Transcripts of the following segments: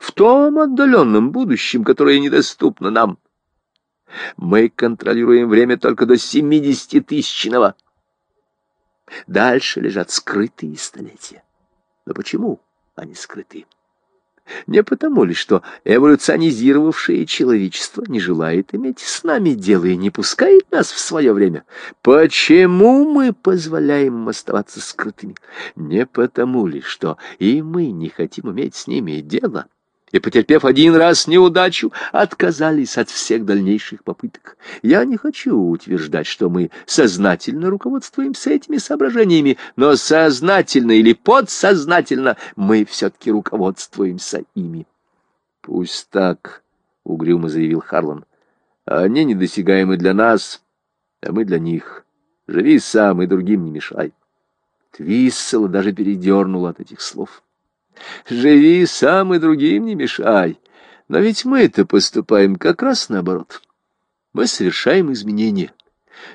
в том отдаленном будущем, которое недоступно нам. Мы контролируем время только до семидесятитысячного. Дальше лежат скрытые столетия. Но почему они скрыты? Не потому ли, что эволюционизировавшее человечество не желает иметь с нами дело и не пускает нас в свое время? Почему мы позволяем им оставаться скрытыми? Не потому ли, что и мы не хотим иметь с ними дело? И, потерпев один раз неудачу, отказались от всех дальнейших попыток. Я не хочу утверждать, что мы сознательно руководствуемся этими соображениями, но сознательно или подсознательно мы все-таки руководствуемся ими. — Пусть так, — угрюмо заявил Харлан. — Они недосягаемы для нас, а мы для них. Живи сам и другим не мешай. Твиссела даже передернула от этих слов. — Живи сам и другим не мешай. Но ведь мы-то поступаем как раз наоборот. Мы совершаем изменения.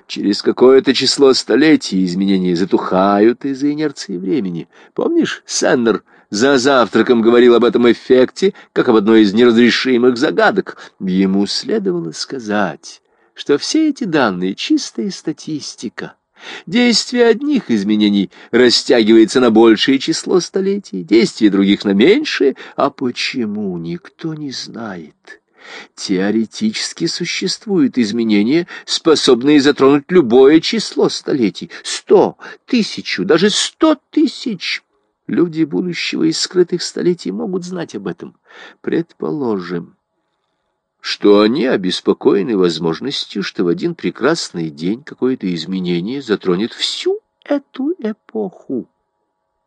Через какое-то число столетий изменения затухают из-за инерции времени. Помнишь, Сеннер за завтраком говорил об этом эффекте, как об одной из неразрешимых загадок? Ему следовало сказать, что все эти данные — чистая статистика — Действие одних изменений растягивается на большее число столетий, действие других на меньшее. А почему, никто не знает. Теоретически существуют изменения, способные затронуть любое число столетий. Сто, тысячу, даже сто тысяч. Люди будущего из скрытых столетий могут знать об этом. Предположим, что они обеспокоены возможностью, что в один прекрасный день какое-то изменение затронет всю эту эпоху,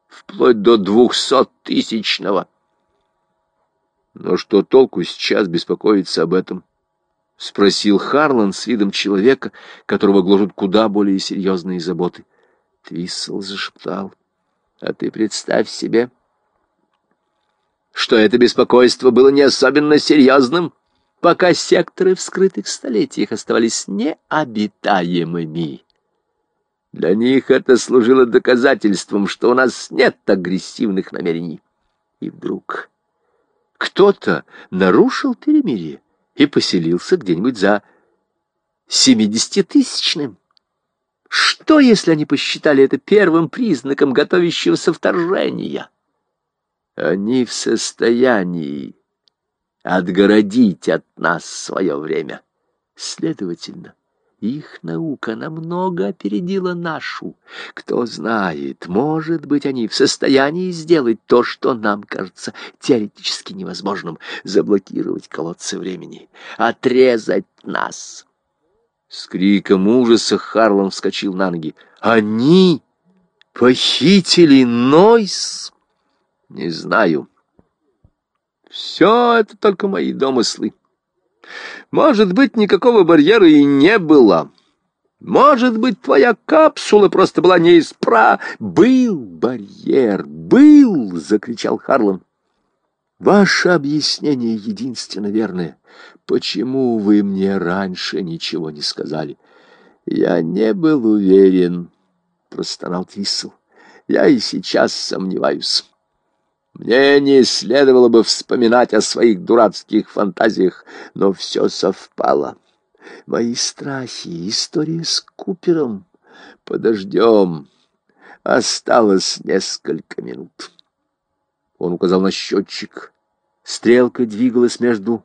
вплоть до двухсоттысячного. Но что толку сейчас беспокоиться об этом? — спросил Харлан с видом человека, которого гложут куда более серьезные заботы. Твиссел зашептал. — А ты представь себе, что это беспокойство было не особенно серьезным, — пока секторы в скрытых столетиях оставались необитаемыми. Для них это служило доказательством, что у нас нет агрессивных намерений. И вдруг кто-то нарушил перемирие и поселился где-нибудь за семидесятитысячным. Что, если они посчитали это первым признаком готовящегося вторжения? Они в состоянии отгородить от нас свое время. Следовательно, их наука намного опередила нашу. Кто знает, может быть, они в состоянии сделать то, что нам кажется теоретически невозможным — заблокировать колодцы времени, отрезать нас. С криком ужаса Харлан вскочил на ноги. «Они похитили Нойс?» «Не знаю». Все это только мои домыслы. Может быть, никакого барьера и не было. Может быть, твоя капсула просто была неиспра... Был барьер, был, — закричал Харлан. Ваше объяснение единственно верное. Почему вы мне раньше ничего не сказали? Я не был уверен, — простонал Твиссел. Я и сейчас сомневаюсь. Мне не следовало бы вспоминать о своих дурацких фантазиях, но все совпало. Мои страхи, история с Купером. Подождем. Осталось несколько минут. Он указал на счетчик. Стрелка двигалась между